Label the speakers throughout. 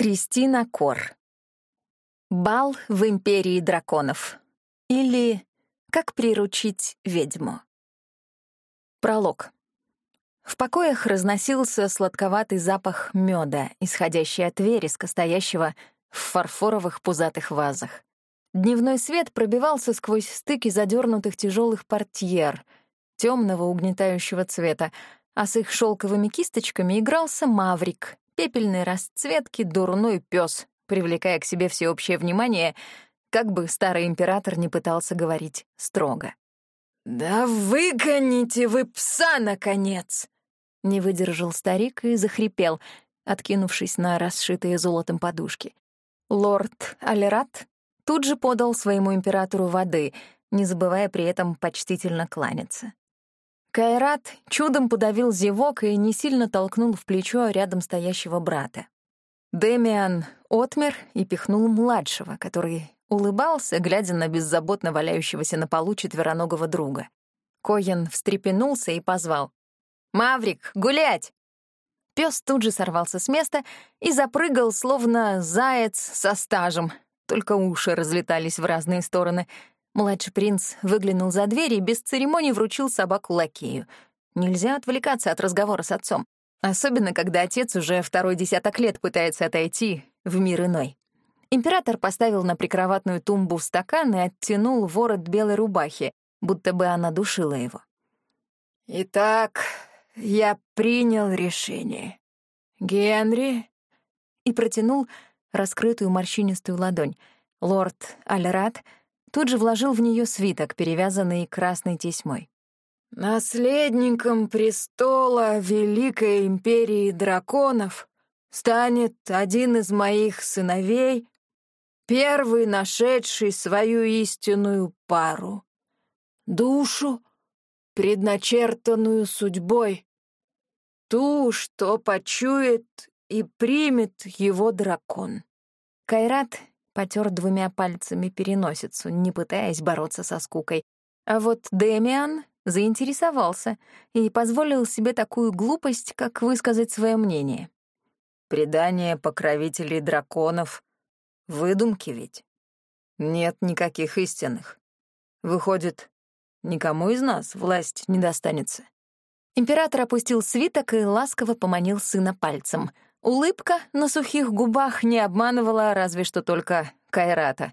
Speaker 1: Кристина Кор. Бал в Империи драконов. Или Как приручить ведьму. Пролог. В покоях разносился сладковатый запах меда, исходящий от вереска, стоящего в фарфоровых пузатых вазах. Дневной свет пробивался сквозь стыки задернутых тяжелых портьер, темного угнетающего цвета, а с их шелковыми кисточками игрался маврик, пепельной расцветки дурной пес, привлекая к себе всеобщее внимание, как бы старый император не пытался говорить строго.
Speaker 2: «Да выгоните вы пса, наконец!»
Speaker 1: Не выдержал старик и захрипел, откинувшись на расшитые золотом подушки. Лорд Алерат тут же подал своему императору воды, не забывая при этом почтительно кланяться. Кайрат чудом подавил зевок и не сильно толкнул в плечо рядом стоящего брата. Демиан отмер и пихнул младшего, который улыбался, глядя на беззаботно валяющегося на полу четвероногого друга. Коен встрепенулся и позвал. «Маврик, гулять!» Пёс тут же сорвался с места и запрыгал, словно заяц со стажем, только уши разлетались в разные стороны — Младший принц выглянул за дверь и без церемоний вручил собаку лакею. Нельзя отвлекаться от разговора с отцом, особенно когда отец уже второй десяток лет пытается отойти в мир иной. Император поставил на прикроватную тумбу стакан и оттянул ворот белой рубахи, будто бы она душила его.
Speaker 2: «Итак, я принял решение. Генри...»
Speaker 1: И протянул раскрытую морщинистую ладонь. Лорд Альрат — тут же вложил в нее свиток, перевязанный красной тесьмой.
Speaker 2: «Наследником престола Великой Империи Драконов станет один из моих сыновей, первый нашедший свою истинную пару, душу, предначертанную судьбой, ту, что почует и примет его дракон».
Speaker 1: Кайрат потер двумя пальцами переносицу, не пытаясь бороться со скукой. А вот Дэмиан заинтересовался и позволил себе такую глупость, как высказать свое мнение.
Speaker 3: «Предание покровителей драконов — выдумки ведь. Нет никаких истинных. Выходит, никому из нас власть не достанется».
Speaker 1: Император опустил свиток и ласково поманил сына пальцем — Улыбка на сухих губах не обманывала разве что только Кайрата.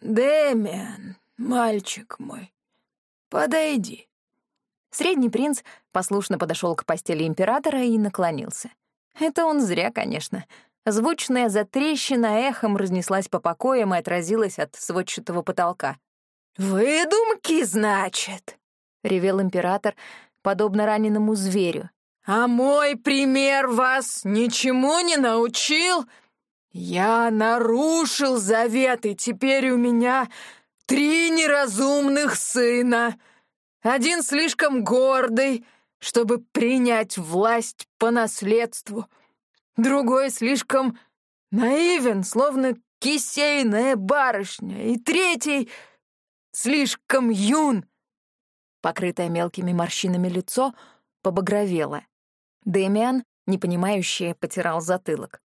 Speaker 2: «Дэмиан, мальчик мой, подойди».
Speaker 1: Средний принц послушно подошел к постели императора и наклонился. Это он зря, конечно. Звучная затрещина эхом разнеслась по покоям и отразилась от сводчатого потолка.
Speaker 2: «Выдумки, значит?» — ревел император, подобно раненому зверю. А мой пример вас ничему не научил? Я нарушил завет, и теперь у меня три неразумных сына. Один слишком гордый, чтобы принять власть по наследству. Другой слишком наивен, словно кисейная барышня. И третий слишком юн. Покрытое мелкими морщинами лицо побагровело.
Speaker 1: Дэмиан, непонимающе, потирал затылок.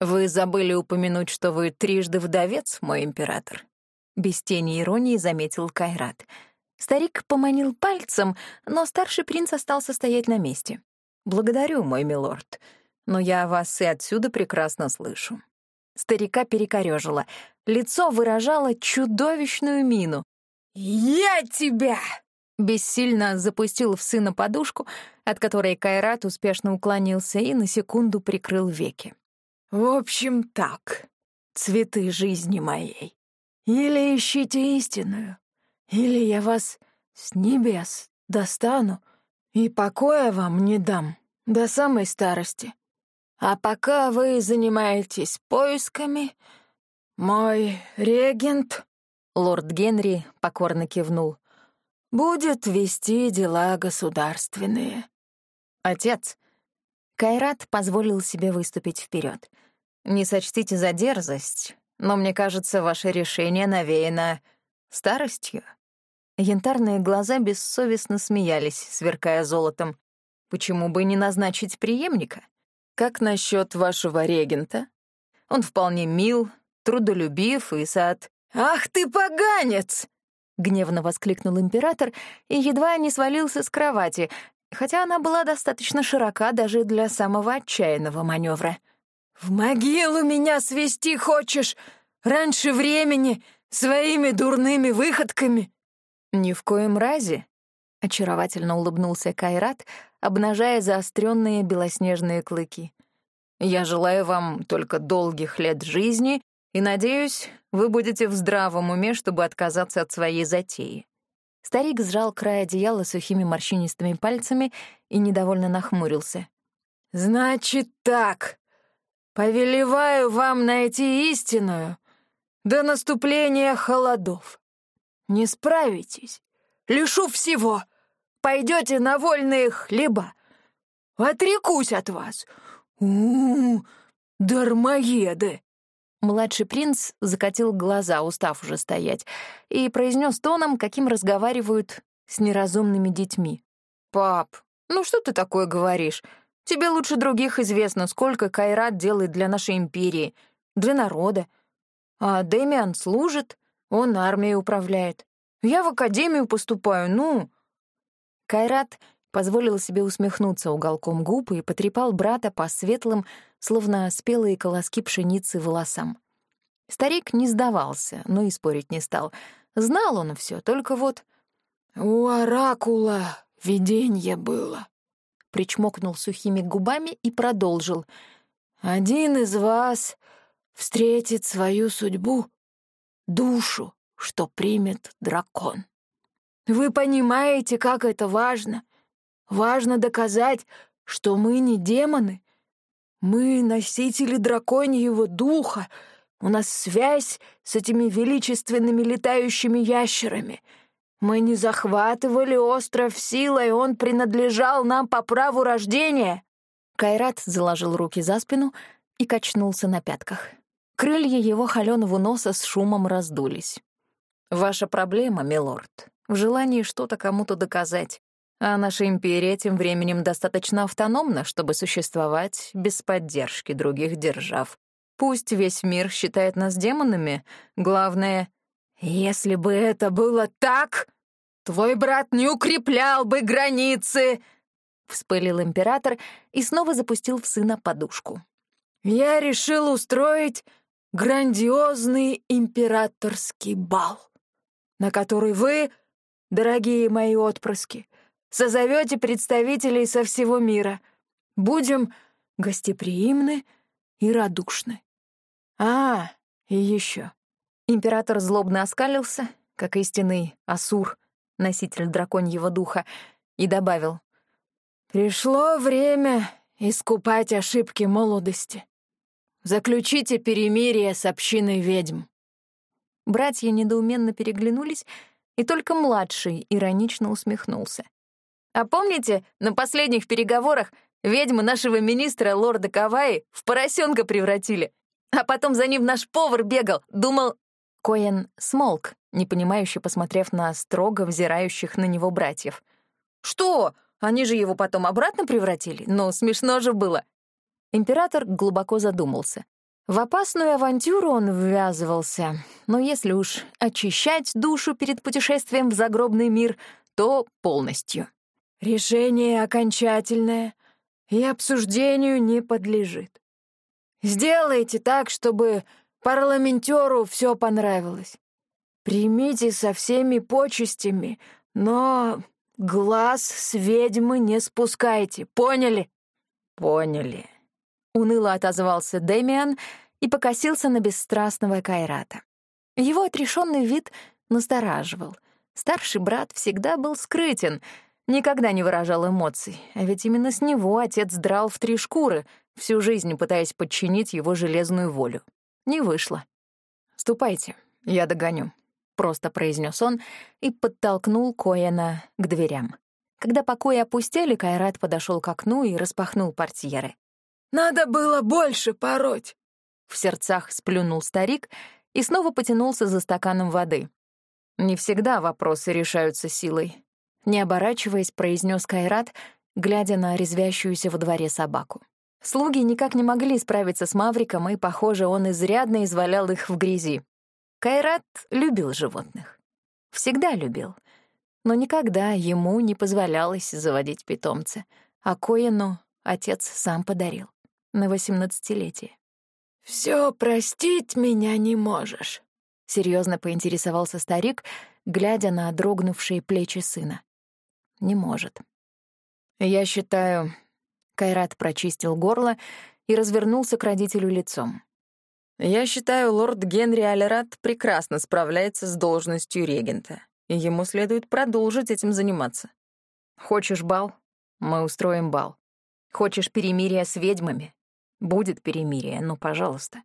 Speaker 3: «Вы забыли упомянуть, что вы трижды вдовец, мой император?»
Speaker 1: Без тени иронии заметил Кайрат. Старик поманил пальцем, но старший принц остался стоять на месте.
Speaker 3: «Благодарю, мой милорд, но я вас и отсюда прекрасно слышу».
Speaker 1: Старика перекорёжило. Лицо выражало чудовищную мину.
Speaker 2: «Я тебя!»
Speaker 1: Бессильно запустил в сына подушку, от которой Кайрат успешно уклонился и на секунду прикрыл веки.
Speaker 2: «В общем, так, цветы жизни моей. Или ищите истинную, или я вас с небес достану и покоя вам не дам до самой старости. А пока вы занимаетесь поисками, мой регент...»
Speaker 1: Лорд Генри покорно кивнул
Speaker 2: будет вести дела государственные.
Speaker 1: Отец. Кайрат позволил себе выступить вперед. Не сочтите за дерзость, но мне кажется, ваше решение навеяно старостью. Янтарные глаза бессовестно смеялись, сверкая золотом. Почему бы не назначить преемника? Как насчет вашего регента?
Speaker 3: Он вполне мил, трудолюбив и сад.
Speaker 2: «Ах ты поганец!»
Speaker 1: — гневно воскликнул император и едва не свалился с кровати, хотя она была достаточно широка даже для самого отчаянного маневра.
Speaker 2: «В могилу меня свести хочешь раньше времени своими дурными выходками?»
Speaker 1: «Ни в коем разе», — очаровательно улыбнулся Кайрат, обнажая заостренные белоснежные клыки. «Я желаю вам только долгих лет жизни и надеюсь, вы будете в здравом уме, чтобы отказаться от своей затеи». Старик сжал край одеяла сухими морщинистыми пальцами и недовольно нахмурился.
Speaker 2: «Значит так. Повелеваю вам найти истинную до наступления холодов. Не справитесь, лишу всего. Пойдете на вольные хлеба. Отрекусь от вас. У-у-у, дармоеды!»
Speaker 1: Младший принц закатил глаза, устав уже стоять, и произнес тоном, каким разговаривают с неразумными детьми. «Пап, ну что ты такое говоришь? Тебе лучше других известно, сколько Кайрат делает для нашей империи, для народа. А Дэмиан служит, он армией управляет. Я в академию поступаю, ну...» Кайрат позволил себе усмехнуться уголком губ и потрепал брата по светлым, словно спелые колоски пшеницы волосам. Старик не сдавался, но и спорить не стал. Знал он все, только вот...
Speaker 2: «У оракула видение было», — причмокнул сухими губами и продолжил. «Один из вас встретит свою судьбу, душу, что примет дракон. Вы понимаете, как это важно? Важно доказать, что мы не демоны, мы носители драконьего духа, у нас связь с этими величественными летающими ящерами. Мы не захватывали остров силой, он принадлежал нам по праву рождения».
Speaker 1: Кайрат заложил руки за спину и качнулся на пятках. Крылья его холёного носа с шумом раздулись. «Ваша проблема, милорд, в желании что-то кому-то доказать. А наша империя тем временем достаточно автономна, чтобы существовать без поддержки других держав. Пусть весь мир считает нас демонами, главное...
Speaker 2: «Если бы это было так, твой брат не укреплял бы границы!» — вспылил император и снова запустил в сына подушку. «Я решил устроить грандиозный императорский бал, на который вы, дорогие мои отпрыски, Созовете представителей со всего мира. Будем гостеприимны и радушны. А, и еще.
Speaker 1: Император злобно оскалился, как истинный Асур, носитель драконьего духа, и добавил.
Speaker 2: «Пришло время искупать ошибки молодости. Заключите перемирие с общиной ведьм».
Speaker 1: Братья недоуменно переглянулись, и только младший иронично усмехнулся. А помните, на последних переговорах ведьмы нашего министра, лорда Каваи, в поросенка превратили? А потом за ним наш повар бегал, думал...» Коэн смолк, непонимающе посмотрев на строго взирающих на него братьев. «Что? Они же его потом обратно превратили? Ну, смешно же было!» Император глубоко задумался. В опасную авантюру он ввязывался, но если уж очищать душу перед путешествием в загробный мир, то полностью.
Speaker 2: Решение окончательное и обсуждению не подлежит. Сделайте так, чтобы парламентеру все понравилось. Примите со всеми почестями, но глаз с ведьмы не спускайте, поняли?
Speaker 1: Поняли. Уныло отозвался Дэмиан и покосился на бесстрастного Кайрата. Его отрешенный вид настораживал. Старший брат всегда был скрытен — никогда не выражал эмоций, а ведь именно с него отец драл в три шкуры, всю жизнь пытаясь подчинить его железную волю. Не вышло. «Ступайте, я догоню», — просто произнес он и подтолкнул Коэна к дверям. Когда покои опустели, Кайрат подошел к окну и распахнул портьеры.
Speaker 2: «Надо было больше пороть!»
Speaker 1: В сердцах сплюнул старик и снова потянулся за стаканом воды. Не всегда вопросы решаются силой. Не оборачиваясь, произнес Кайрат, глядя на резвящуюся во дворе собаку. Слуги никак не могли справиться с Мавриком, и, похоже, он изрядно извалял их в грязи. Кайрат любил животных. Всегда любил. Но никогда ему не позволялось заводить питомца. А Коину отец сам подарил. На восемнадцатилетие.
Speaker 2: «Всё простить меня не можешь», —
Speaker 1: серьезно поинтересовался старик, глядя на дрогнувшие плечи сына. «Не может». «Я считаю...» — Кайрат прочистил горло и развернулся к родителю лицом. «Я считаю, лорд Генри Алерат прекрасно справляется с должностью регента, и ему следует продолжить этим заниматься. Хочешь бал? Мы устроим бал. Хочешь перемирие с ведьмами? Будет перемирие, ну, пожалуйста.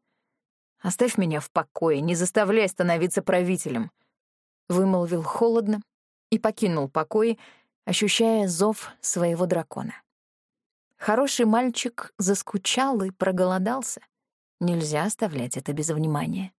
Speaker 1: Оставь меня в покое, не заставляй становиться правителем», — вымолвил холодно и покинул покой, ощущая зов своего дракона. Хороший мальчик заскучал и проголодался. Нельзя оставлять это без внимания.